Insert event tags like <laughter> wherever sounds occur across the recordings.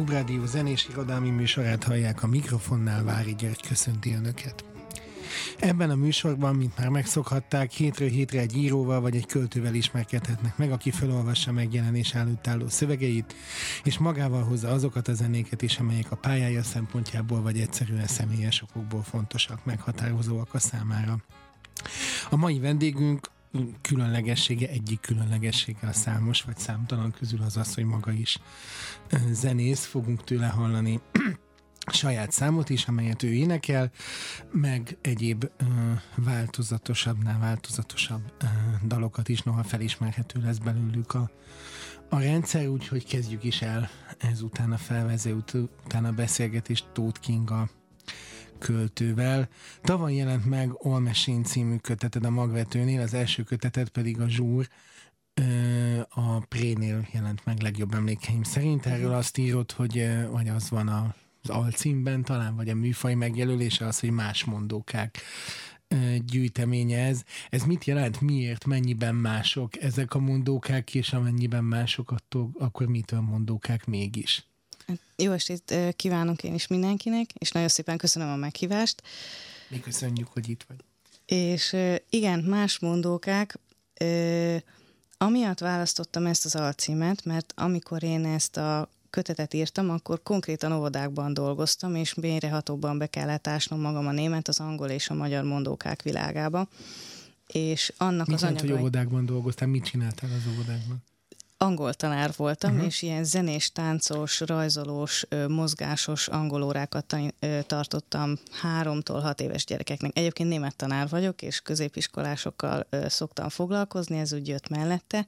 Klubrádió zenés irodalmi műsorát hallják a mikrofonnál Vári György köszönti Önöket. Ebben a műsorban, mint már megszokhatták, hétről hétre egy íróval vagy egy költővel ismerkedhetnek meg, aki felolvassa megjelenés előtt álló szövegeit, és magával hozza azokat a zenéket is, amelyek a pályája szempontjából vagy egyszerűen személyes okokból fontosak, meghatározóak a számára. A mai vendégünk különlegessége, egyik különlegessége a számos vagy számtalan közül az az, hogy maga is zenész, fogunk tőle hallani <clears throat> saját számot is, amelyet ő énekel, meg egyéb ö, változatosabbnál változatosabb dalokat is, noha felismerhető lesz belőlük a, a rendszer, úgyhogy kezdjük is el ezután a felvező, után a beszélgetést Tóth Kinga költővel. Tavaly jelent meg Machine című köteted a magvetőnél, az első kötetet pedig a Zsúr a Prénél jelent meg legjobb emlékeim szerint. Erről azt írott, hogy, vagy az van az alcímben talán, vagy a műfaj megjelölése az, hogy más mondókák gyűjteménye ez. Ez mit jelent? Miért? Mennyiben mások ezek a mondókák, és amennyiben mások, attól, akkor mitől mondókák mégis? Jó estét kívánok én is mindenkinek, és nagyon szépen köszönöm a meghívást. Mi köszönjük, hogy itt vagy. És igen, más mondókák, amiatt választottam ezt az alcímet, mert amikor én ezt a kötetet írtam, akkor konkrétan óvodákban dolgoztam, és mélyrehatóban be kellett ásnom magam a német, az angol és a magyar mondókák világába. És annak mit az anyagai... hogy óvodákban dolgoztál? Mit csináltál az óvodákban? Angol tanár voltam, uh-huh. és ilyen zenés, táncos, rajzolós, mozgásos angolórákat tartottam háromtól hat éves gyerekeknek. Egyébként német tanár vagyok, és középiskolásokkal szoktam foglalkozni, ez úgy jött mellette.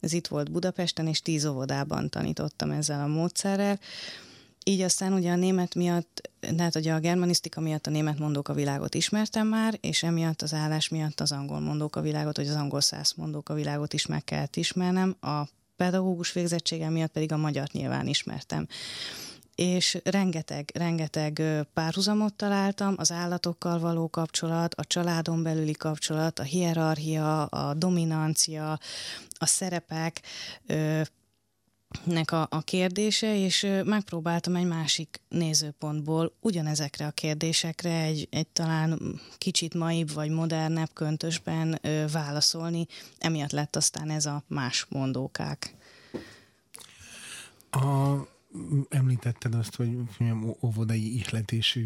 Ez itt volt Budapesten, és tíz óvodában tanítottam ezzel a módszerrel. Így aztán ugye a német miatt, hát ugye a germanisztika miatt a német mondók a világot ismertem már, és emiatt az állás miatt az angol mondók a világot, vagy az angol száz mondók a világot is meg kellett ismernem. A pedagógus végzettségem miatt pedig a magyart nyilván ismertem. És rengeteg, rengeteg párhuzamot találtam, az állatokkal való kapcsolat, a családon belüli kapcsolat, a hierarchia, a dominancia, a szerepek, nek a, a kérdése, és megpróbáltam egy másik nézőpontból ugyanezekre a kérdésekre egy, egy talán kicsit maibb vagy modernebb köntösben ö, válaszolni. Emiatt lett aztán ez a más mondókák. A, említetted azt, hogy mondjam, óvodai ihletésű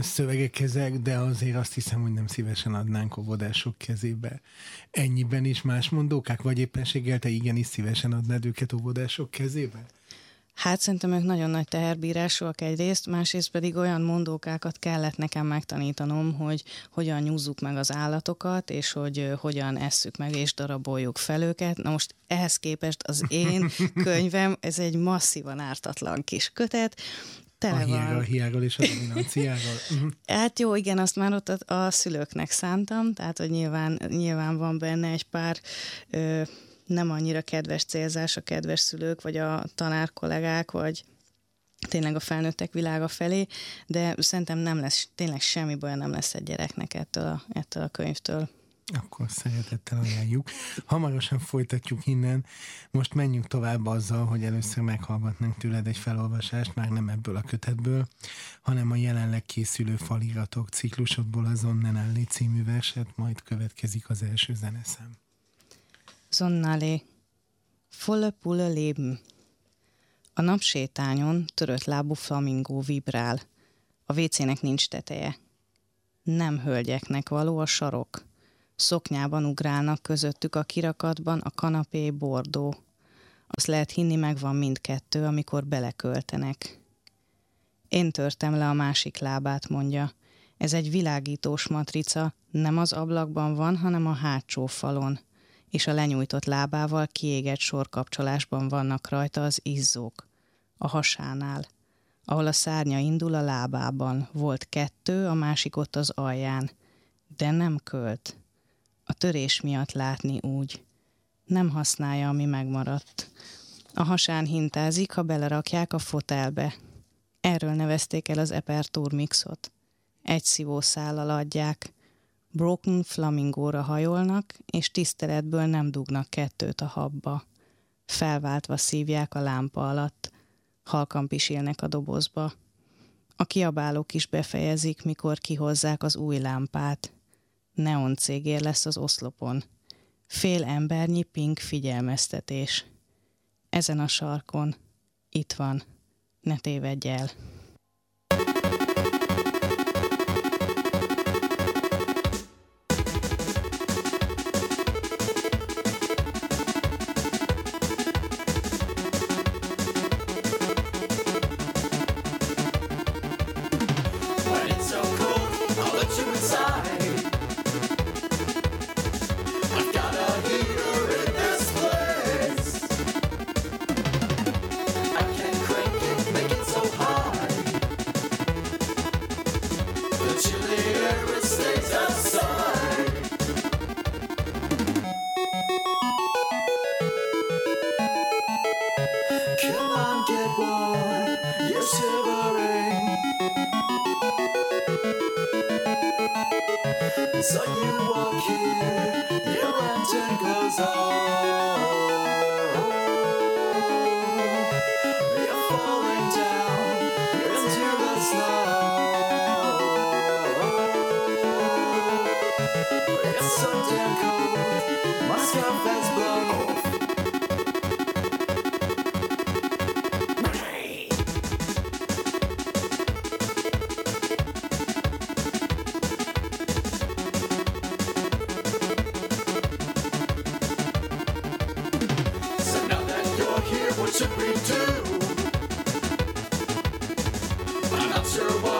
szövegek ezek, de azért azt hiszem, hogy nem szívesen adnánk óvodások kezébe. Ennyiben is más mondókák, vagy éppenséggel te igenis szívesen adnád őket óvodások kezébe? Hát szerintem ők nagyon nagy teherbírásúak egyrészt, másrészt pedig olyan mondókákat kellett nekem megtanítanom, hogy hogyan nyúzzuk meg az állatokat, és hogy hogyan esszük meg és daraboljuk fel őket. Na most ehhez képest az én <laughs> könyvem, ez egy masszívan ártatlan kis kötet, tele a hiággal, van. hiággal és a dominanciával. Uh-huh. <laughs> Hát jó, igen, azt már ott a, a szülőknek szántam, tehát hogy nyilván, nyilván van benne egy pár ö, nem annyira kedves célzás a kedves szülők, vagy a tanár kollégák, vagy tényleg a felnőttek világa felé, de szerintem nem lesz, tényleg semmi baj nem lesz egy gyereknek ettől a, ettől a könyvtől. Akkor szeretettel ajánljuk. Hamarosan folytatjuk innen. Most menjünk tovább azzal, hogy először meghallgatnánk tőled egy felolvasást, már nem ebből a kötetből, hanem a jelenleg készülő faliratok ciklusodból a Zonnenalli című verset, majd következik az első zeneszem. Zonnalé. Volle Pulle Leben. A napsétányon törött lábú flamingó vibrál. A vécének nincs teteje. Nem hölgyeknek való a sarok Szoknyában ugrálnak közöttük a kirakatban a kanapé bordó. Azt lehet hinni, megvan mindkettő, amikor beleköltenek. Én törtem le a másik lábát, mondja. Ez egy világítós matrica, nem az ablakban van, hanem a hátsó falon, és a lenyújtott lábával kiégett sorkapcsolásban vannak rajta az izzók. A hasánál. Ahol a szárnya indul a lábában, volt kettő, a másik ott az alján. De nem költ. A törés miatt látni úgy. Nem használja, ami megmaradt. A hasán hintázik, ha belerakják a fotelbe. Erről nevezték el az Epertur mixot. Egy szívószállal adják. Broken flamingóra hajolnak, és tiszteletből nem dugnak kettőt a habba. Felváltva szívják a lámpa alatt. Halkan pisilnek a dobozba. A kiabálók is befejezik, mikor kihozzák az új lámpát. Neon cégér lesz az oszlopon. Fél embernyi pink figyelmeztetés. Ezen a sarkon. Itt van. Ne tévedj el. miserable.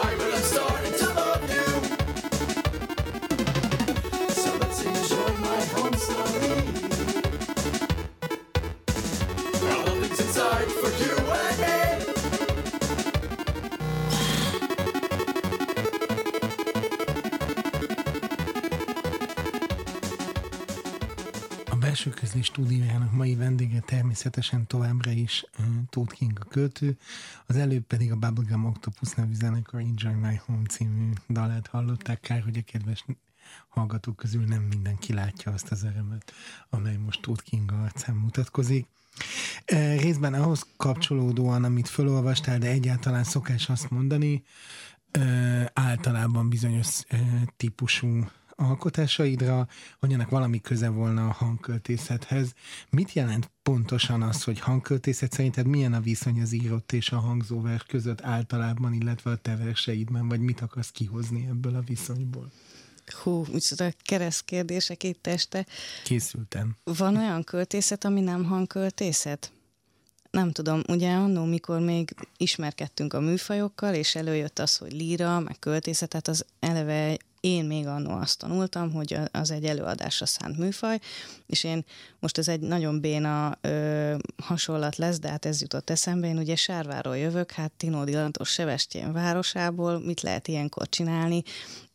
Belső közlés stúdiójának mai vendége természetesen továbbra is uh, Tóth King a költő, az előbb pedig a Bubblegum Octopus nevű zenekar Enjoy My Home című dalát hallották, kár, hogy a kedves hallgatók közül nem mindenki látja azt az örömöt, amely most Tóth King arcán mutatkozik. Részben ahhoz kapcsolódóan, amit felolvastál, de egyáltalán szokás azt mondani, általában bizonyos típusú alkotásaidra, hogy ennek valami köze volna a hangköltészethez. Mit jelent pontosan az, hogy hangköltészet szerinted milyen a viszony az írott és a hangzóvers között általában, illetve a te verseidben, vagy mit akarsz kihozni ebből a viszonyból? Hú, micsoda kereszt kérdések itt este. Készültem. Van olyan költészet, ami nem hangköltészet? nem tudom, ugye annó, mikor még ismerkedtünk a műfajokkal, és előjött az, hogy líra, meg költészet, tehát az eleve én még annó azt tanultam, hogy az egy előadásra szánt műfaj, és én most ez egy nagyon béna ö, hasonlat lesz, de hát ez jutott eszembe, én ugye Sárváról jövök, hát Tinódi Lantos Sebestyén városából, mit lehet ilyenkor csinálni,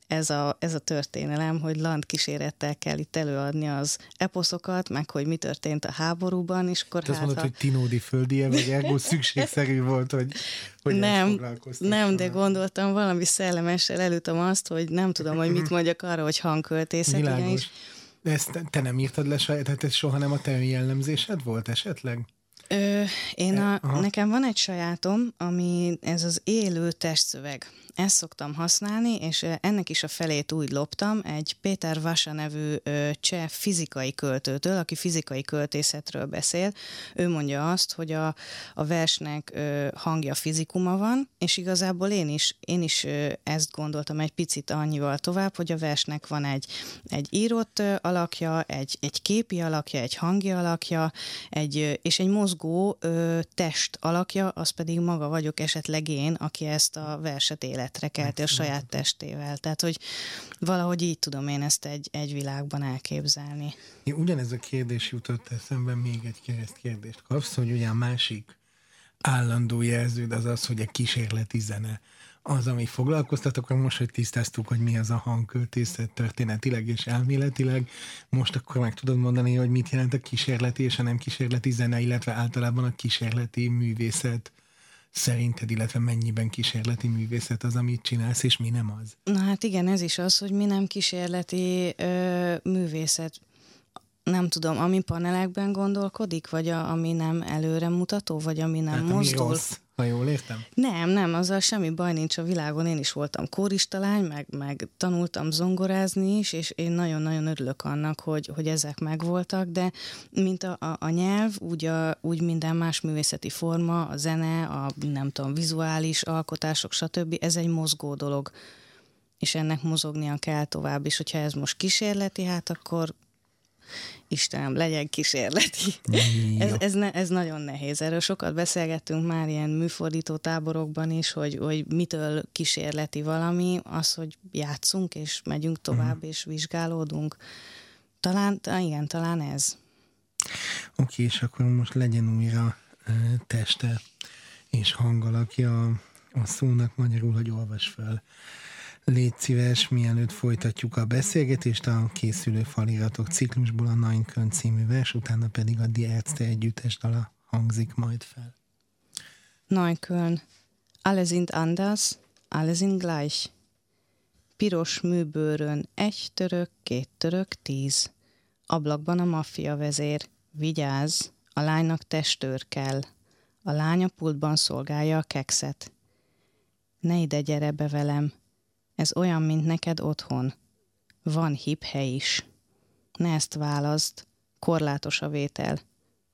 ez a, ez a történelem, hogy land kísérettel kell itt előadni az eposzokat, meg hogy mi történt a háborúban, és akkor Te hát... Azt mondod, ha... hogy Tinódi földi vagy <laughs> ergo szükségszerű volt, hogy, hogy Nem, nem, de gondoltam valami szellemessel előttem azt, hogy nem tudom, hogy mit mondjak arra, hogy hangköltészet. Világos. De ezt te nem írtad le saját, tehát ez soha nem a te jellemzésed volt esetleg? Ö, én a, nekem van egy sajátom, ami ez az élő testszöveg ezt szoktam használni, és ennek is a felét úgy loptam egy Péter Vasa nevű cseh fizikai költőtől, aki fizikai költészetről beszél. Ő mondja azt, hogy a, a versnek hangja fizikuma van, és igazából én is, én is ezt gondoltam egy picit annyival tovább, hogy a versnek van egy, egy írott alakja, egy, egy képi alakja, egy hangi alakja, egy, és egy mozgó test alakja, az pedig maga vagyok esetleg én, aki ezt a verset életre kelti a saját testével. Tehát, hogy valahogy így tudom én ezt egy, egy világban elképzelni. Én ugyanez a kérdés jutott eszembe, még egy kereszt kérdést kapsz, hogy ugye a másik állandó jelződ az az, hogy a kísérleti zene az, ami foglalkoztat, akkor most, hogy tisztáztuk, hogy mi az a hangköltészet történetileg és elméletileg, most akkor meg tudod mondani, hogy mit jelent a kísérleti és a nem kísérleti zene, illetve általában a kísérleti művészet szerinted, illetve mennyiben kísérleti művészet az, amit csinálsz, és mi nem az? Na hát igen, ez is az, hogy mi nem kísérleti ö, művészet nem tudom, ami panelekben gondolkodik, vagy a, ami nem előremutató, vagy ami nem hát, mozdul. Ami rossz, ha jól értem? Nem, nem, azzal semmi baj nincs a világon. Én is voltam kóristalány, meg, meg tanultam zongorázni is, és én nagyon-nagyon örülök annak, hogy, hogy ezek megvoltak, de mint a, a, a nyelv, úgy, a, úgy minden más művészeti forma, a zene, a nem tudom, vizuális alkotások, stb. Ez egy mozgó dolog és ennek mozognia kell tovább, és hogyha ez most kísérleti, hát akkor Istenem, legyen kísérleti. ez, ez, ne, ez nagyon nehéz. Erről sokat beszélgettünk már ilyen műfordító táborokban is, hogy, hogy mitől kísérleti valami, az, hogy játszunk, és megyünk tovább, uh-huh. és vizsgálódunk. Talán, igen, talán ez. Oké, és akkor most legyen újra teste és hangalakja a szónak magyarul, hogy olvas fel Légy szíves, mielőtt folytatjuk a beszélgetést, a készülő faliratok ciklusból a Nine című vers, utána pedig a Die Ärzte együttes dala hangzik majd fel. Neukölln. Alle sind anders, alle sind gleich. Piros műbőrön egy török, két török, tíz. Ablakban a maffia vezér. Vigyázz, a lánynak testőr kell. A lánya pultban szolgálja a kekszet. Ne ide gyere be velem, ez olyan, mint neked otthon. Van hip is. Ne ezt választ, korlátos a vétel.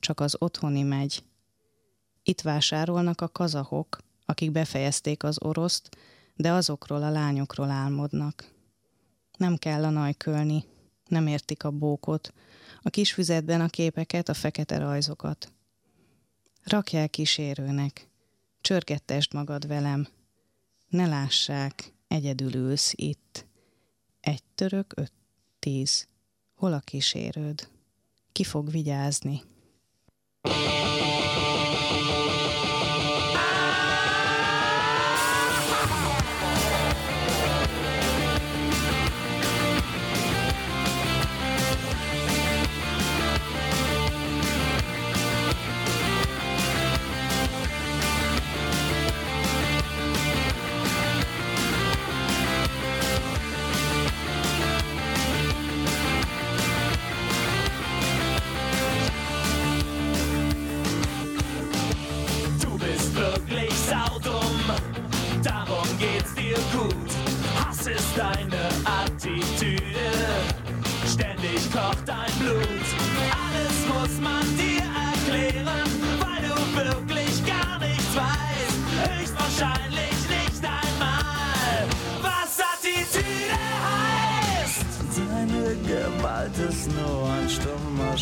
Csak az otthoni megy. Itt vásárolnak a kazahok, akik befejezték az oroszt, de azokról a lányokról álmodnak. Nem kell a najkölni, nem értik a bókot, a kis füzetben a képeket, a fekete rajzokat. Rakjál kísérőnek, csörgettesd magad velem, ne lássák, Egyedül ülsz itt. Egy török, öt, tíz. Hol a kísérőd? Ki fog vigyázni?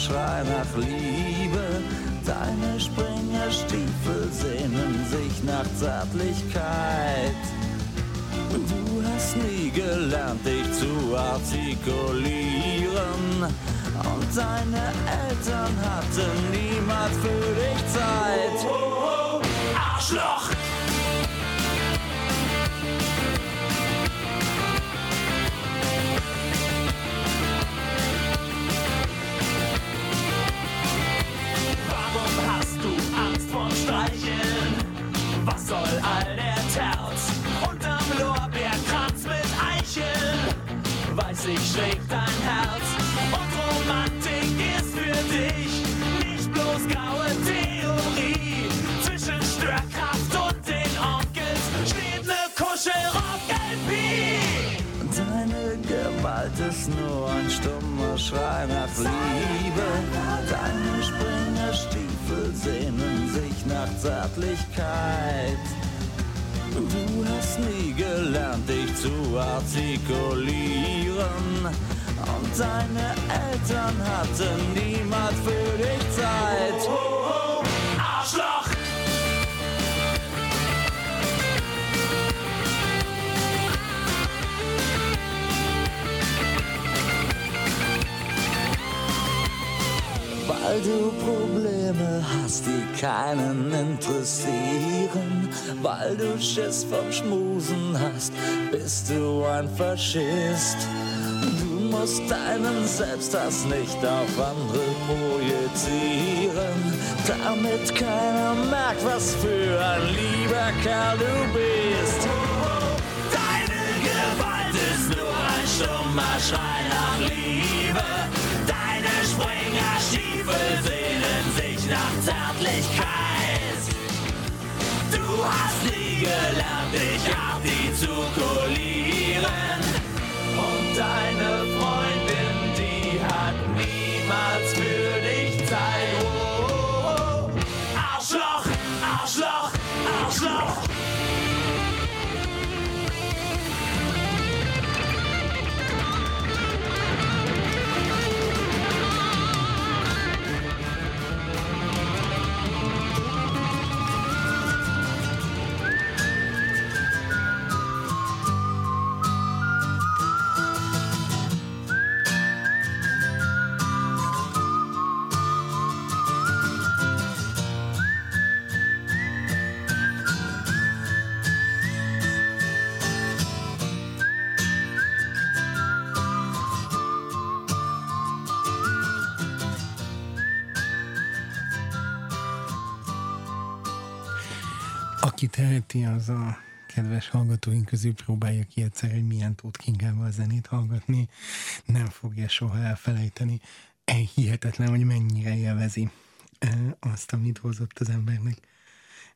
Schrei nach Liebe. Deine Springerstiefel sehnen sich nach Zärtlichkeit. Du hast nie gelernt, dich zu artikulieren. Und deine Eltern hatten niemals für dich Zeit. Oh! soll all der Terz unterm Lorbeerkranz mit Eicheln. Weiß ich, schlägt dein Herz und Romantik ist für dich nicht bloß graue Theorie. Zwischen Störkraft und den Onkels steht ne Kuschelrock-LP. Deine Gewalt ist nur ein stummer Schrei nach Liebe. Deine Springerstiefel sehnen nach Zärtlichkeit. Du hast nie gelernt, dich zu artikulieren. Und deine Eltern hatten niemals für dich Zeit. Oh, oh, oh, Arschloch! Weil du Probleme hast, die keinen interessieren, weil du Schiss vom Schmusen hast, bist du ein Faschist. Du musst deinen Selbsthass nicht auf andere projizieren, damit keiner merkt, was für ein lieber Kerl du bist. Deine Gewalt ist nur ein stummer Schrei nach Liebe. Deine Springerstiefel sehnen sich nach Zärtlichkeit. Du hast nie gelernt, dich auf die zu kulieren. Und deine Freundin, Aki teheti, az a kedves hallgatóink közül próbálja ki egyszer, hogy milyen Tóth Kingával zenét hallgatni. Nem fogja soha elfelejteni. Hihetetlen, hogy mennyire élvezi azt, amit hozott az embernek.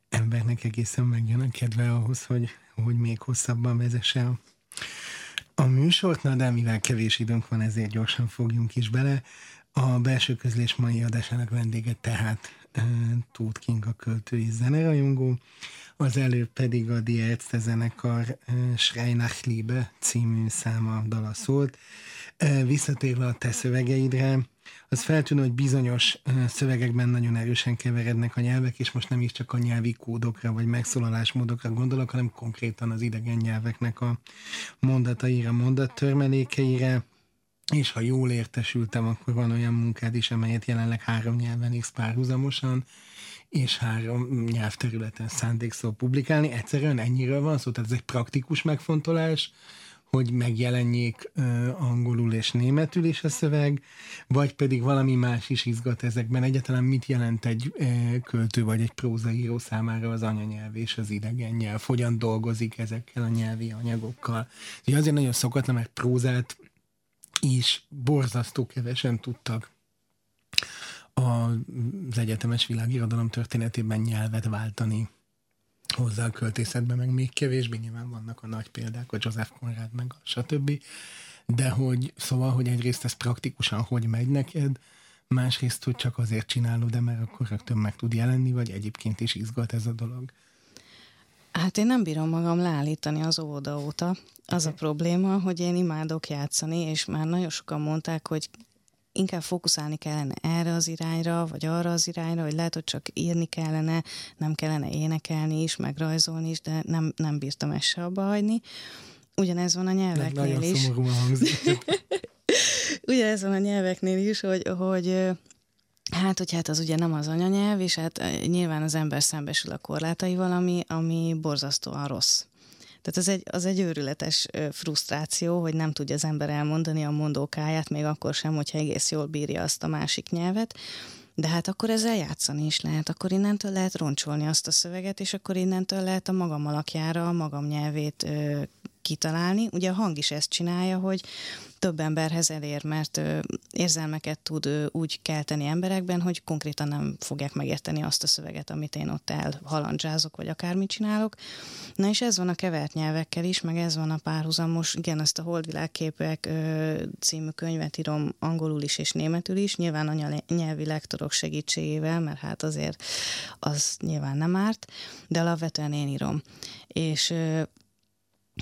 Embernek egészen megjön a kedve ahhoz, hogy, hogy még hosszabban vezesse a, a műsort, na de mivel kevés időnk van, ezért gyorsan fogjunk is bele. A belső közlés mai adásának vendége tehát Tóth King a költő és zenerajongó, az előbb pedig a Die Ärzte zenekar uh, Schrei nach Liebe című száma dala szólt. Visszatérve a te szövegeidre, az feltűnő, hogy bizonyos szövegekben nagyon erősen keverednek a nyelvek, és most nem is csak a nyelvi kódokra vagy megszólalásmódokra gondolok, hanem konkrétan az idegen nyelveknek a mondataira, mondattörmelékeire, és ha jól értesültem, akkor van olyan munkád is, amelyet jelenleg három nyelven írsz párhuzamosan, és három nyelvterületen szándékszol publikálni. Egyszerűen ennyiről van szó, tehát ez egy praktikus megfontolás, hogy megjelenjék uh, angolul és németül is a szöveg, vagy pedig valami más is izgat ezekben. Egyáltalán mit jelent egy uh, költő vagy egy prózaíró számára az anyanyelv és az idegen nyelv? Hogyan dolgozik ezekkel a nyelvi anyagokkal? Ugye azért nagyon szokatlan, mert prózát is borzasztó kevesen tudtak az egyetemes világirodalom történetében nyelvet váltani hozzá a költészetben, meg még kevésbé nyilván vannak a nagy példák, a Joseph Conrad, meg a stb. De hogy, szóval, hogy egyrészt ez praktikusan hogy megy neked, másrészt, hogy csak azért csinálod, de mert akkor rögtön meg tud jelenni, vagy egyébként is izgat ez a dolog. Hát én nem bírom magam leállítani az óvoda óta. Az a probléma, hogy én imádok játszani, és már nagyon sokan mondták, hogy inkább fókuszálni kellene erre az irányra, vagy arra az irányra, hogy lehet, hogy csak írni kellene, nem kellene énekelni is, meg rajzolni is, de nem, nem bírtam ezt se abba hagyni. Ugyanez van a nyelveknél is. <laughs> Ugyanez van a nyelveknél is, hogy, hogy Hát, hogy hát az ugye nem az anyanyelv, és hát ö, nyilván az ember szembesül a korlátaival, ami, ami borzasztóan rossz. Tehát az egy, az egy őrületes frusztráció, hogy nem tudja az ember elmondani a mondókáját, még akkor sem, hogyha egész jól bírja azt a másik nyelvet. De hát akkor ezzel játszani is lehet, akkor innentől lehet roncsolni azt a szöveget, és akkor innentől lehet a magam alakjára a magam nyelvét ö, kitalálni. Ugye a hang is ezt csinálja, hogy több emberhez elér, mert érzelmeket tud úgy kelteni emberekben, hogy konkrétan nem fogják megérteni azt a szöveget, amit én ott elhalandzsázok, vagy akármit csinálok. Na és ez van a kevert nyelvekkel is, meg ez van a párhuzamos, igen, ezt a Holdvilágképek című könyvet írom angolul is és németül is, nyilván a nyel- nyelvi lektorok segítségével, mert hát azért az nyilván nem árt, de alapvetően én írom. És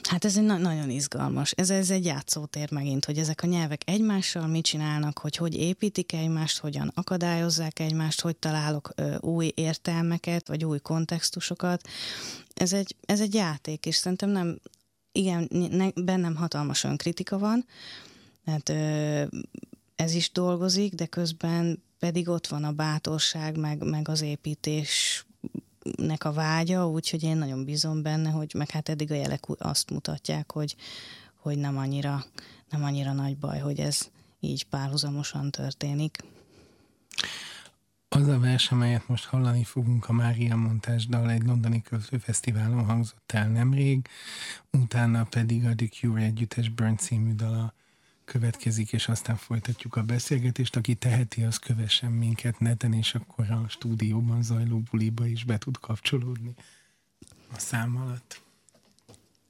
Hát ez egy na- nagyon izgalmas. Ez, ez egy játszótér megint, hogy ezek a nyelvek egymással mit csinálnak, hogy hogy építik egymást, hogyan akadályozzák egymást, hogy találok ö, új értelmeket, vagy új kontextusokat. Ez egy, ez egy játék, és szerintem nem, igen, ne, bennem hatalmas önkritika van, tehát ö, ez is dolgozik, de közben pedig ott van a bátorság, meg, meg az építés nek a vágya, úgyhogy én nagyon bízom benne, hogy meg hát eddig a jelek azt mutatják, hogy, hogy nem, annyira, nem annyira nagy baj, hogy ez így párhuzamosan történik. Az a vers, amelyet most hallani fogunk, a Mária Montás dal egy londoni költőfesztiválon hangzott el nemrég, utána pedig a The Cure együttes Burn című dala következik, és aztán folytatjuk a beszélgetést. Aki teheti, az kövessen minket neten, és akkor a stúdióban zajló buliba is be tud kapcsolódni a szám alatt.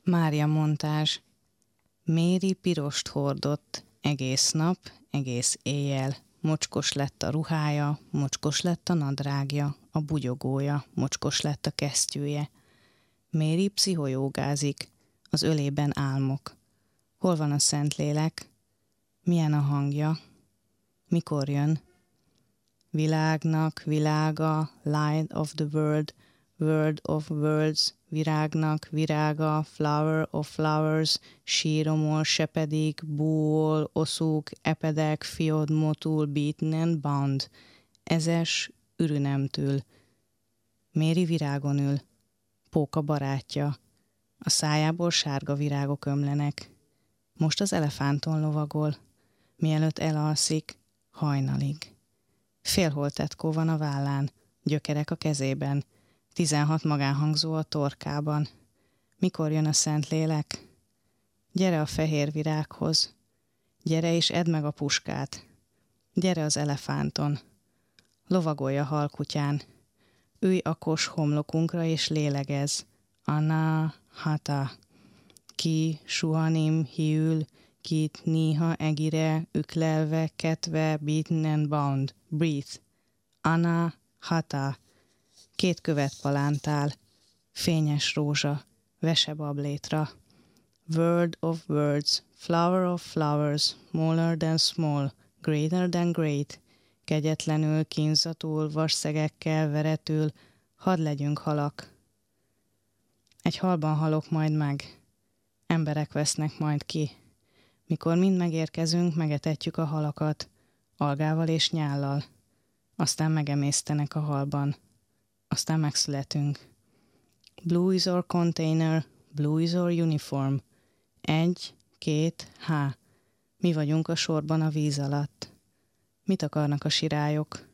Mária Montás Méri pirost hordott egész nap, egész éjjel. Mocskos lett a ruhája, mocskos lett a nadrágja, a bugyogója, mocskos lett a kesztyűje. Méri pszichojógázik, az ölében álmok. Hol van a Szentlélek? Milyen a hangja? Mikor jön? Világnak, világa, light of the world, world of worlds, virágnak, virága, flower of flowers, síromol, sepedik, búol, oszúk, epedek, fiod, motul, beaten and bound. Ezes, ürünemtől. Méri virágon ül. Póka barátja. A szájából sárga virágok ömlenek. Most az elefánton lovagol mielőtt elalszik, hajnalig. Félholtetkó van a vállán, gyökerek a kezében, tizenhat magánhangzó a torkában. Mikor jön a Szentlélek? Gyere a fehér virághoz, gyere és edd meg a puskát, gyere az elefánton, lovagolj a halkutyán, ülj a kos homlokunkra és lélegez. Anna, hata, ki, suhanim, hiül, kit, néha, egire, üklelve, ketve, beaten and bound. Breathe. Anna, hata. Két követ palántál. Fényes rózsa. Vesebablétra. Word of words. Flower of flowers. Smaller than small. Greater than great. Kegyetlenül, kínzatul, vasszegekkel, veretül. Hadd legyünk halak. Egy halban halok majd meg. Emberek vesznek majd ki. Mikor mind megérkezünk, megetetjük a halakat, algával és nyállal. Aztán megemésztenek a halban. Aztán megszületünk. Blue is our container, blue is our uniform. Egy, két, há. Mi vagyunk a sorban a víz alatt. Mit akarnak a sirályok?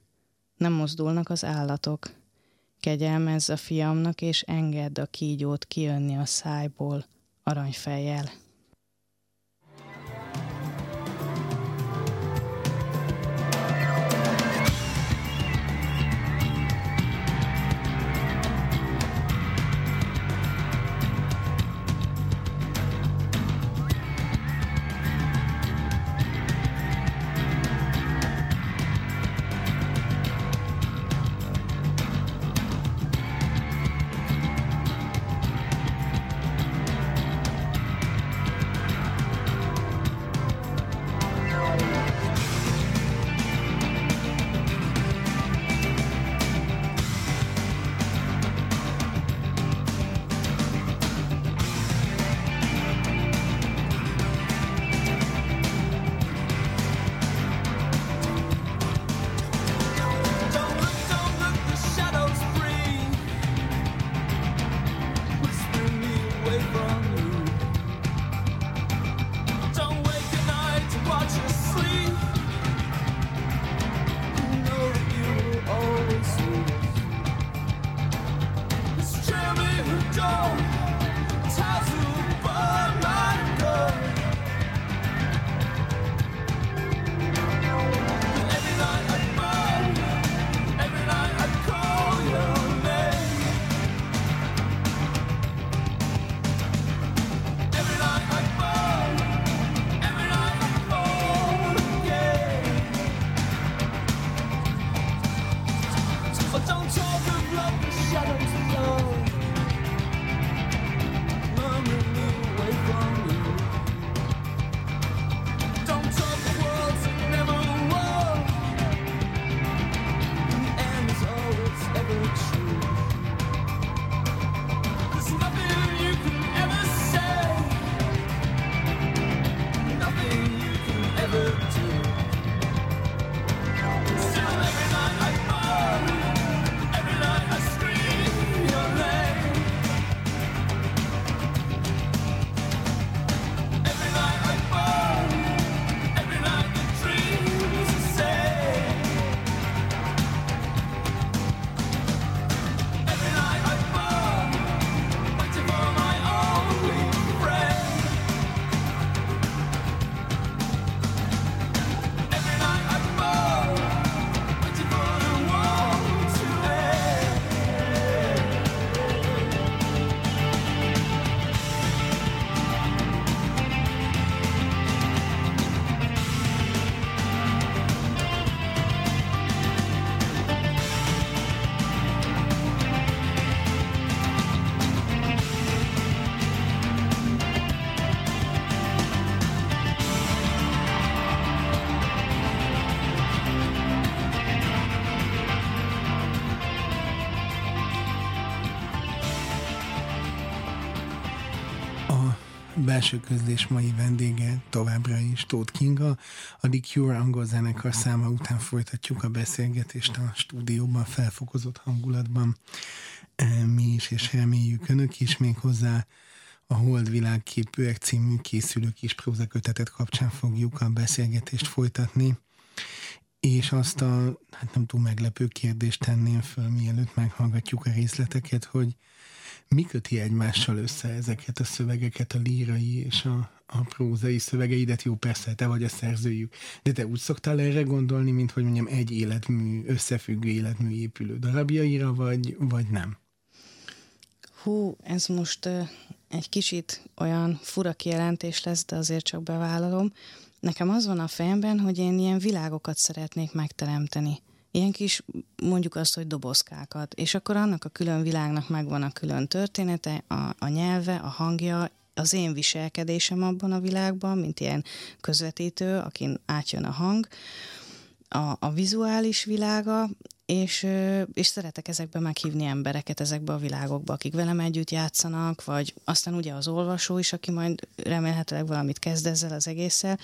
Nem mozdulnak az állatok. Kegyelmezz a fiamnak, és engedd a kígyót kijönni a szájból aranyfejjel. Belső közlés mai vendége továbbra is Tóth Kinga. A The Cure angol zenekar száma után folytatjuk a beszélgetést a stúdióban felfokozott hangulatban. E, mi is, és reméljük önök is még hozzá a Hold világképűek című készülő kis prózakötetet kapcsán fogjuk a beszélgetést folytatni. És azt a, hát nem túl meglepő kérdést tenném föl, mielőtt meghallgatjuk a részleteket, hogy mi köti egymással össze ezeket a szövegeket, a lírai és a, a prózai szövegeidet? Jó, persze, te vagy a szerzőjük, de te úgy szoktál erre gondolni, mint hogy mondjam, egy életmű, összefüggő életmű épülő darabjaira, vagy, vagy nem? Hú, ez most uh, egy kicsit olyan fura kijelentés lesz, de azért csak bevállalom. Nekem az van a fejemben, hogy én ilyen világokat szeretnék megteremteni ilyen kis, mondjuk azt, hogy dobozkákat. És akkor annak a külön világnak megvan a külön története, a, a nyelve, a hangja, az én viselkedésem abban a világban, mint ilyen közvetítő, akin átjön a hang, a, a vizuális világa, és, és szeretek ezekbe meghívni embereket ezekbe a világokba, akik velem együtt játszanak, vagy aztán ugye az olvasó is, aki majd remélhetőleg valamit kezd ezzel az egésszel.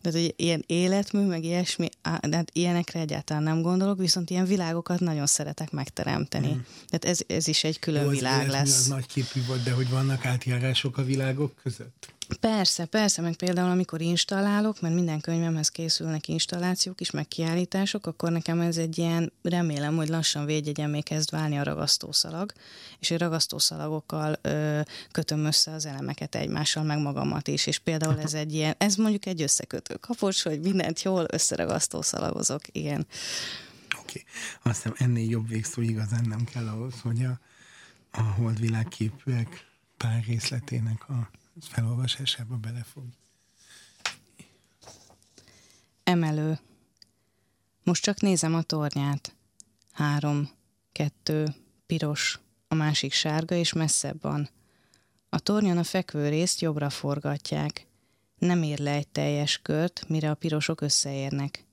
Tehát, hogy ilyen életmű, meg ilyesmi, de hát ilyenekre egyáltalán nem gondolok, viszont ilyen világokat nagyon szeretek megteremteni. Mm. Tehát ez, ez is egy külön Jó, világ lesz. Az nagy képű volt, de hogy vannak átjárások a világok között? Persze, persze, meg például amikor installálok, mert minden könyvemhez készülnek installációk is, meg kiállítások, akkor nekem ez egy ilyen, remélem, hogy lassan védjegyemé kezd válni a ragasztószalag, és a ragasztószalagokkal ö, kötöm össze az elemeket egymással, meg magamat is, és például ez egy ilyen, ez mondjuk egy összekötő kapocs, hogy mindent jól összeragasztószalagozok, igen. Oké, okay. azt hiszem ennél jobb végszó igazán nem kell ahhoz, hogy a, a holdvilágképűek pár részletének a felolvasásába belefog. Emelő. Most csak nézem a tornyát. Három, kettő, piros, a másik sárga és messzebb van. A tornyon a fekvő részt jobbra forgatják. Nem ér le egy teljes kört, mire a pirosok összeérnek.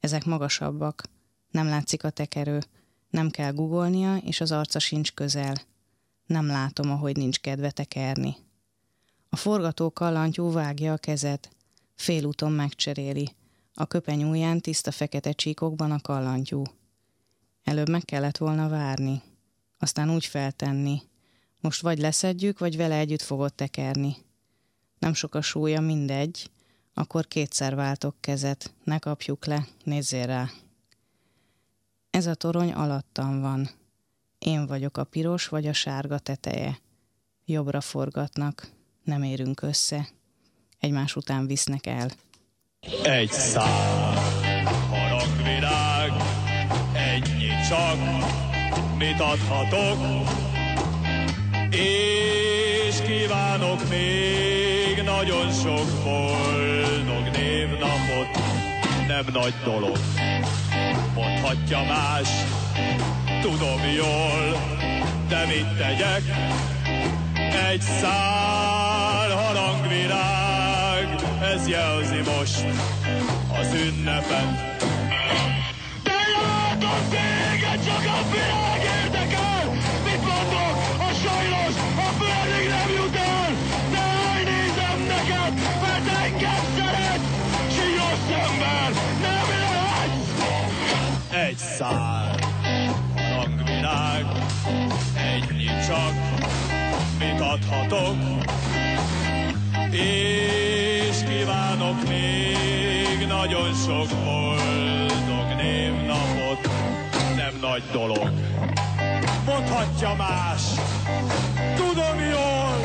Ezek magasabbak. Nem látszik a tekerő. Nem kell gugolnia, és az arca sincs közel. Nem látom, ahogy nincs kedve tekerni. A forgató kallantyú vágja a kezet. Félúton megcseréli. A köpeny ujján tiszta fekete csíkokban a kallantyú. Előbb meg kellett volna várni. Aztán úgy feltenni. Most vagy leszedjük, vagy vele együtt fogod tekerni. Nem sok a súlya, mindegy. Akkor kétszer váltok kezet. Ne kapjuk le, nézzél rá. Ez a torony alattam van. Én vagyok a piros vagy a sárga teteje. Jobbra forgatnak nem érünk össze, egymás után visznek el. Egy szám, harangvilág, ennyi csak, mit adhatok, és kívánok még nagyon sok boldog névnapot, nem nagy dolog, mondhatja más, tudom jól, de mit tegyek, egy szál harangvirág, ez jelzi most az ünnepet. De látom téged, csak a világ érdekel, mit mondok, a sajnos a földig nem jut el, de elnézem neked, mert engem szeret, síros ember, nem lehetsz. Egy szál harangvilág, ennyi csak, mit adhatok, és kívánok még nagyon sok boldog névnapot, nem nagy dolog. Mondhatja más, tudom jól,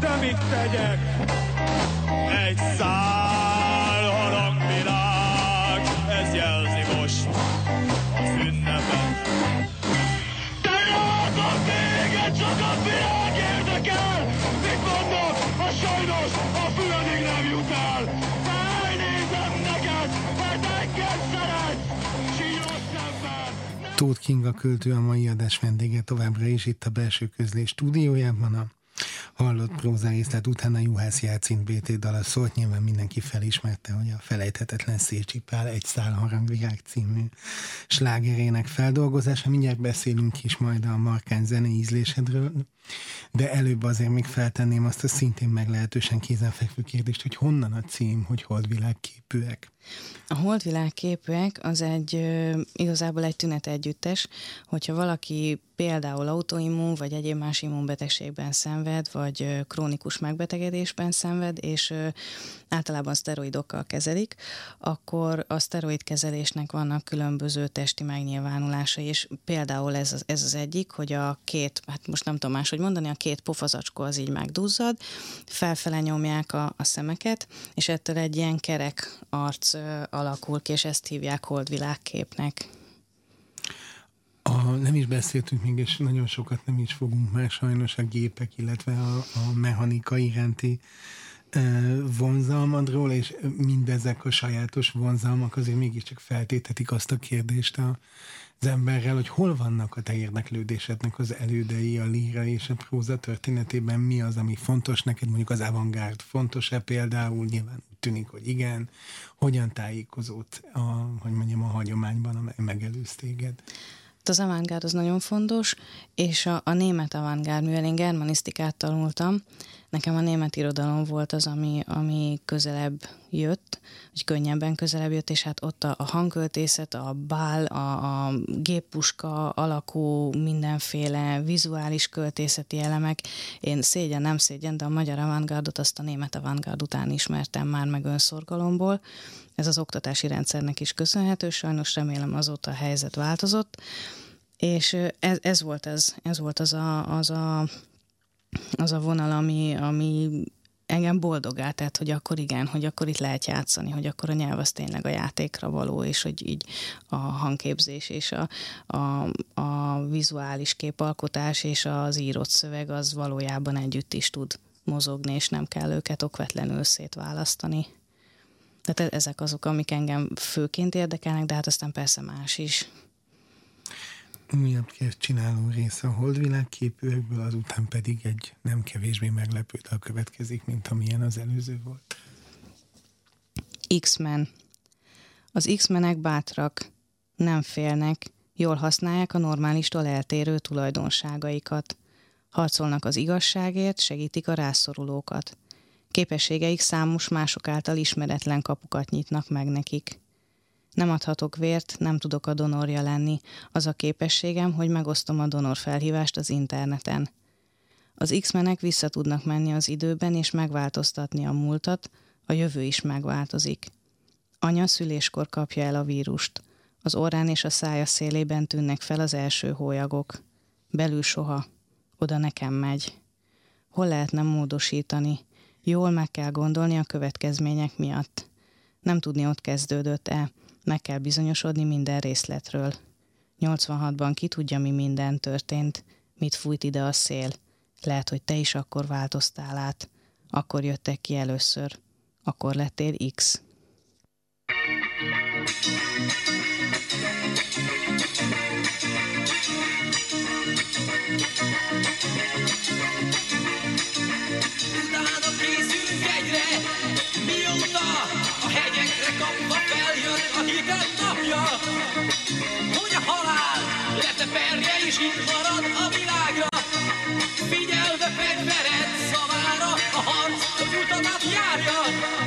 de mit tegyek? Egy szál Tóth Kinga költő a mai adás vendége továbbra is itt a belső közlés stúdiójában a hallott prózárészlet utána Juhász Játszint BT dala szólt, nyilván mindenki felismerte, hogy a felejthetetlen Szécsi Pál egy szál harangvirág című slágerének feldolgozása. Mindjárt beszélünk is majd a markány zene ízlésedről, De előbb azért még feltenném azt a szintén meglehetősen kézenfekvő kérdést, hogy honnan a cím, hogy holdvilágképűek? A holdvilágképűek az egy igazából egy tünet együttes, hogyha valaki például autoimmun vagy egyéb más immunbetegségben szenved, vagy krónikus megbetegedésben szenved, és általában szteroidokkal kezelik, akkor a szteroid kezelésnek vannak különböző testi megnyilvánulásai, és például ez az, ez az egyik, hogy a két, hát most nem tudom máshogy mondani, a két pofazacskó az így megduzzad, felfele nyomják a, a szemeket, és ettől egy ilyen kerek arc alakul ki, és ezt hívják holdvilágképnek. A, nem is beszéltünk még, és nagyon sokat nem is fogunk már sajnos a gépek, illetve a, a mechanika iránti vonzalmadról, és mindezek a sajátos vonzalmak azért mégiscsak feltétetik azt a kérdést az emberrel, hogy hol vannak a te érdeklődésednek az elődei, a líra és a próza történetében, mi az, ami fontos neked, mondjuk az avantgárd fontos-e például, nyilván tűnik, hogy igen, hogyan tájékozott a, hogy mondjam, a hagyományban, amely megelőz téged? Az avantgárd az nagyon fontos, és a, a német avantgárd, mivel én germanisztikát tanultam, nekem a német irodalom volt az, ami, ami közelebb jött, hogy könnyebben közelebb jött, és hát ott a, a hangköltészet, a bál, a, a géppuska alakú mindenféle vizuális költészeti elemek. Én szégyen, nem szégyen, de a magyar avantgárdot azt a német avantgárd után ismertem már meg önszorgalomból. Ez az oktatási rendszernek is köszönhető, sajnos remélem azóta a helyzet változott. És ez, ez volt, ez, ez volt az a, az a az a vonal, ami, ami engem boldogá, tehát hogy akkor igen, hogy akkor itt lehet játszani, hogy akkor a nyelv az tényleg a játékra való, és hogy így a hangképzés és a, a, a vizuális képalkotás és az írott szöveg az valójában együtt is tud mozogni, és nem kell őket okvetlenül szétválasztani. Tehát e-, ezek azok, amik engem főként érdekelnek, de hát aztán persze más is újabb csináló része a holdvilág képűekből, azután pedig egy nem kevésbé meglepő dal következik, mint amilyen az előző volt. X-Men. Az X-menek bátrak, nem félnek, jól használják a normálistól eltérő tulajdonságaikat. Harcolnak az igazságért, segítik a rászorulókat. Képességeik számos mások által ismeretlen kapukat nyitnak meg nekik. Nem adhatok vért, nem tudok a donorja lenni. Az a képességem, hogy megosztom a donor felhívást az interneten. Az X-menek vissza tudnak menni az időben és megváltoztatni a múltat, a jövő is megváltozik. Anya szüléskor kapja el a vírust. Az orrán és a szája szélében tűnnek fel az első hólyagok. Belül soha. Oda nekem megy. Hol lehetne módosítani? Jól meg kell gondolni a következmények miatt. Nem tudni ott kezdődött-e, meg kell bizonyosodni minden részletről. 86-ban ki tudja, mi minden történt, mit fújt ide a szél. Lehet, hogy te is akkor változtál át. Akkor jöttek ki először. Akkor lettél X. Utána kapva feljött a hitet napja, hogy a halál leteperje és itt marad a világra. Figyelve fegyvered szavára, a harc, hogy utamat járja.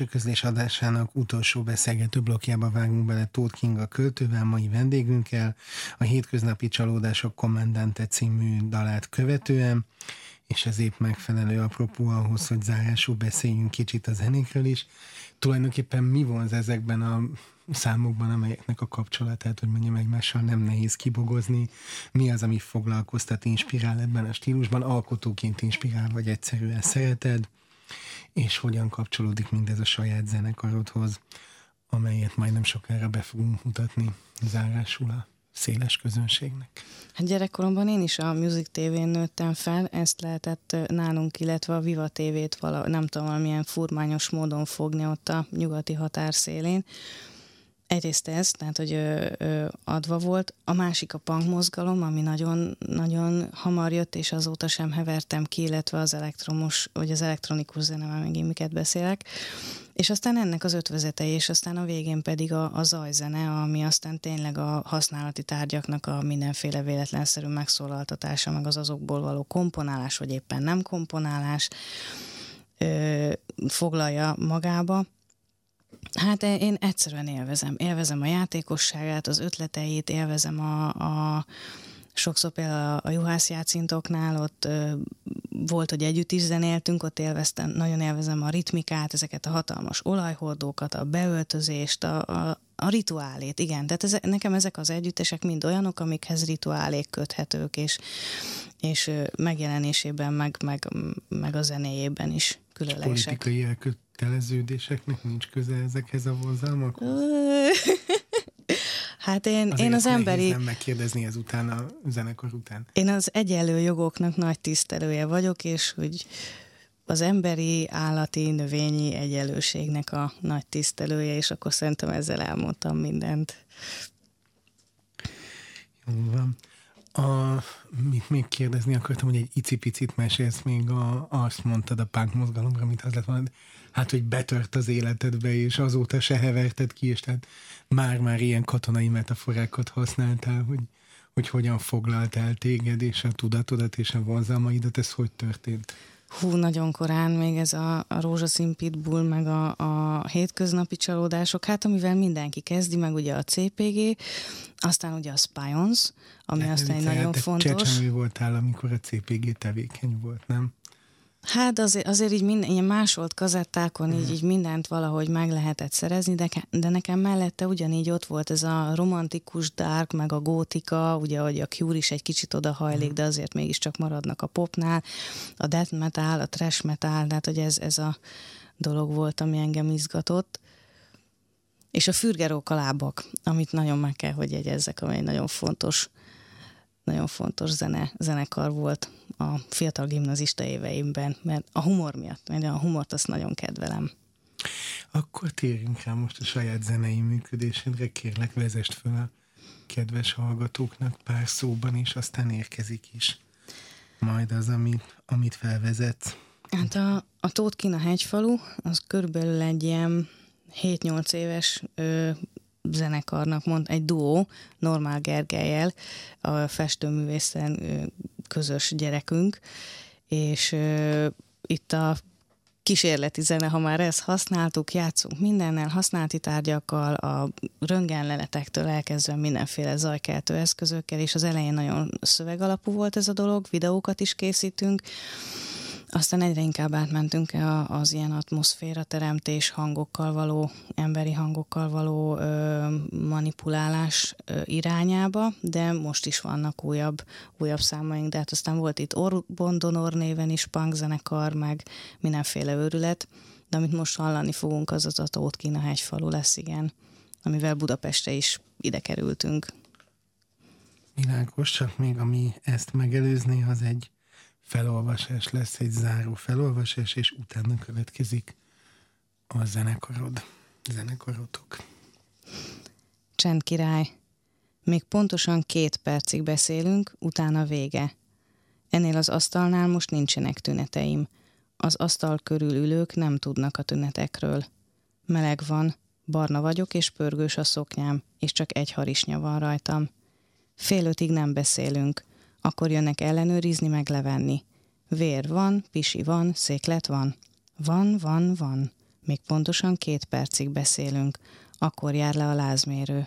Belső közlés adásának utolsó beszélgető blokkjába vágunk bele Tóth Kinga költővel, mai vendégünkkel, a Hétköznapi Csalódások Kommandante című dalát követően, és ez épp megfelelő apropó ahhoz, hogy zárásul beszéljünk kicsit a zenékről is. Tulajdonképpen mi vonz ezekben a számokban, amelyeknek a kapcsolatát, hogy mondjam, egymással nem nehéz kibogozni. Mi az, ami foglalkoztat, inspirál ebben a stílusban, alkotóként inspirál, vagy egyszerűen szereted, és hogyan kapcsolódik mindez a saját zenekarodhoz, amelyet majdnem sokára be fogunk mutatni zárásul a széles közönségnek. Hát gyerekkoromban én is a Music TV-n nőttem fel, ezt lehetett nálunk, illetve a Viva TV-t vala, nem tudom, valamilyen furmányos módon fogni ott a nyugati határszélén. Egyrészt ez, tehát hogy ö, ö, adva volt, a másik a punk mozgalom, ami nagyon, nagyon hamar jött, és azóta sem hevertem ki, illetve az elektromos, vagy az elektronikus zene, már megint miket beszélek. És aztán ennek az ötvezetei, és aztán a végén pedig a, a zajzene, ami aztán tényleg a használati tárgyaknak a mindenféle véletlenszerű megszólaltatása, meg az azokból való komponálás, vagy éppen nem komponálás ö, foglalja magába. Hát én egyszerűen élvezem. Élvezem a játékosságát, az ötleteit, élvezem a, a sokszor például a juhász játszintoknál ott ö, volt, hogy együtt is zenéltünk, ott élveztem, nagyon élvezem a ritmikát, ezeket a hatalmas olajhordókat, a beöltözést, a, a, a rituálét, igen. Tehát ez, nekem ezek az együttesek mind olyanok, amikhez rituálék köthetők, és, és megjelenésében, meg, meg, meg a zenéjében is különlegesek. Politikai elköteleződéseknek nincs köze ezekhez a vonzalmakhoz? <laughs> Hát én, én az emberi... nem megkérdezni ezután a zenekar után. Én az egyenlő jogoknak nagy tisztelője vagyok, és hogy az emberi, állati, növényi egyenlőségnek a nagy tisztelője, és akkor szerintem ezzel elmondtam mindent. Jó van. A, mit még kérdezni akartam, hogy egy icipicit mesélsz még a, azt mondtad a punk mozgalomra, amit az lett volna, hát, hogy betört az életedbe, és azóta se heverted ki, és tehát már-már ilyen katonai metaforákat használtál, hogy, hogy hogyan foglaltál téged, és a tudatodat, és a vonzalmaidat, ez hogy történt? Hú, nagyon korán még ez a, a rózsaszín pitbull, meg a, a hétköznapi csalódások, hát amivel mindenki kezdi, meg ugye a CPG, aztán ugye a Spions, ami hát, aztán egy nagyon fontos. Csecsemő voltál, amikor a CPG tevékeny volt, nem? Hát azért, azért így minden, ilyen másolt kazettákon így, így mindent valahogy meg lehetett szerezni, de, de nekem mellette ugyanígy ott volt ez a romantikus dark, meg a gótika, ugye, hogy a Cure is egy kicsit oda hajlik, de azért mégiscsak maradnak a popnál, a death metal, a trash metal, tehát hogy ez, ez a dolog volt, ami engem izgatott. És a fürgerók a lábak, amit nagyon meg kell, hogy jegyezzek, ami egy nagyon fontos nagyon fontos zene, zenekar volt a fiatal gimnazista éveimben, mert a humor miatt, mert a humort azt nagyon kedvelem. Akkor térjünk rá most a saját zenei működésedre, kérlek vezest fel a kedves hallgatóknak pár szóban, és aztán érkezik is majd az, amit, amit felvezet. Hát a, a Tóth hegyfalu, az körülbelül egy ilyen 7-8 éves ö, zenekarnak mond, egy duó, Normál Gergelyel, a festőművészen közös gyerekünk, és itt a kísérleti zene, ha már ezt használtuk, játszunk mindennel, használati tárgyakkal, a röngenleletektől elkezdve mindenféle zajkeltő eszközökkel, és az elején nagyon szövegalapú volt ez a dolog, videókat is készítünk, aztán egyre inkább átmentünk az ilyen atmoszféra teremtés hangokkal való, emberi hangokkal való ö, manipulálás ö, irányába, de most is vannak újabb, újabb számaink, de hát aztán volt itt Or Bondonor néven is punkzenekar, meg mindenféle őrület, de amit most hallani fogunk, az az a Tóth Kína hegyfalu lesz, igen, amivel Budapestre is ide kerültünk. Világos, csak még ami ezt megelőzni, az egy felolvasás lesz, egy záró felolvasás, és utána következik a zenekarod, zenekarotok. Csend király. Még pontosan két percig beszélünk, utána vége. Ennél az asztalnál most nincsenek tüneteim. Az asztal körül ülők nem tudnak a tünetekről. Meleg van, barna vagyok és pörgős a szoknyám, és csak egy harisnya van rajtam. Fél ötig nem beszélünk. Akkor jönnek ellenőrizni, meg levenni. Vér van, pisi van, széklet van. Van, van, van. Még pontosan két percig beszélünk, akkor jár le a lázmérő.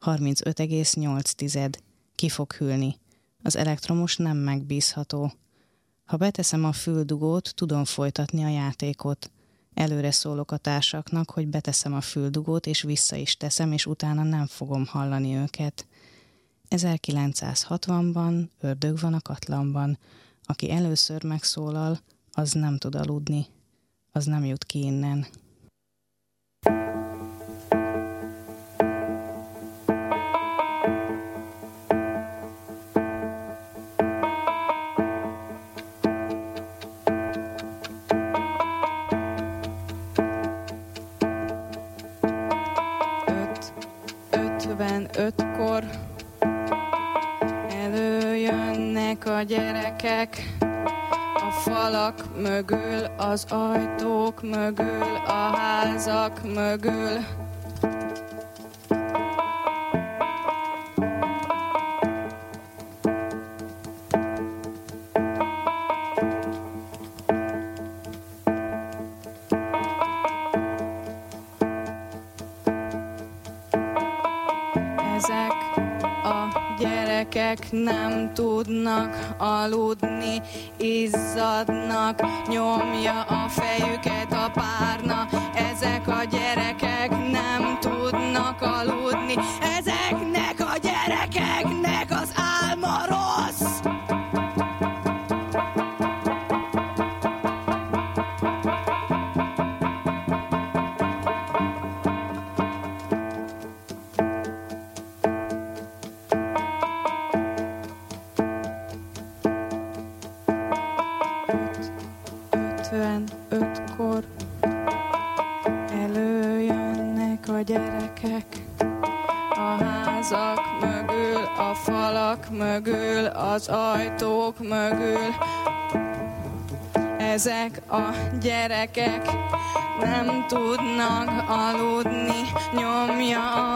35,8. Ki fog hűlni. Az elektromos nem megbízható. Ha beteszem a füldugót, tudom folytatni a játékot. Előre szólok a társaknak, hogy beteszem a füldugót, és vissza is teszem, és utána nem fogom hallani őket. 1960-ban ördög van a katlanban. Aki először megszólal, az nem tud aludni. Az nem jut ki innen. Gyerekek a falak mögül, az ajtók mögül, a házak mögül. Nem tudnak aludni, izzadnak, nyomja a fejüket a párna. Ezek a gyerekek nem tudnak aludni, ezeknek gyerekek nem tudnak aludni, nyomja a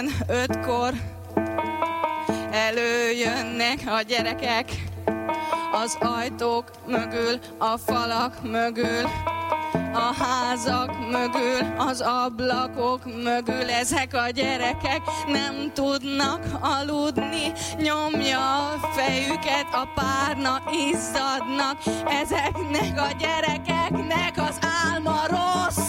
15-kor előjönnek a gyerekek az ajtók mögül, a falak mögül, a házak mögül, az ablakok mögül ezek a gyerekek nem tudnak aludni, nyomja a fejüket, a párna izzadnak, ezeknek a gyerekeknek az álma rossz.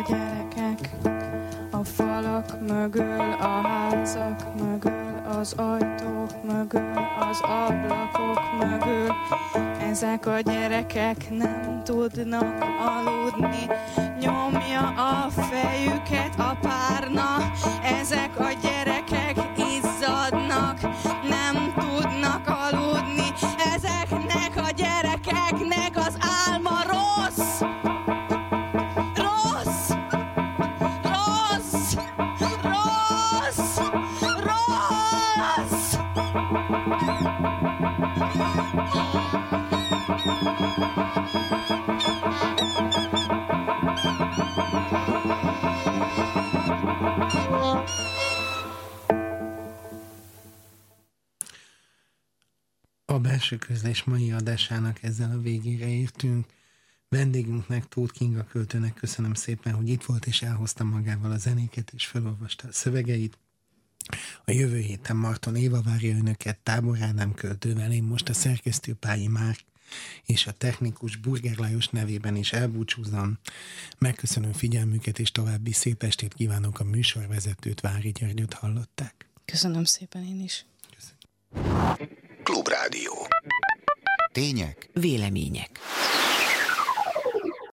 a gyerekek, a falak mögül, a házak mögül, az ajtók mögül, az ablakok mögül. Ezek a gyerekek nem tudnak aludni, nyomja a fejüket a párna, ezek a gyerekek belső közlés mai adásának ezzel a végére értünk. Vendégünknek, Tóth Kinga költőnek köszönöm szépen, hogy itt volt és elhozta magával a zenéket és felolvasta a szövegeit. A jövő héten Marton Éva várja önöket Tábor Ádám költővel, én most a szerkesztő Pályi Márk és a technikus Burger Lajos nevében is elbúcsúzom. Megköszönöm figyelmüket, és további szép estét kívánok a műsorvezetőt, Vári Györgyöt hallották. Köszönöm szépen én is. Klubrádió. Tények. Vélemények.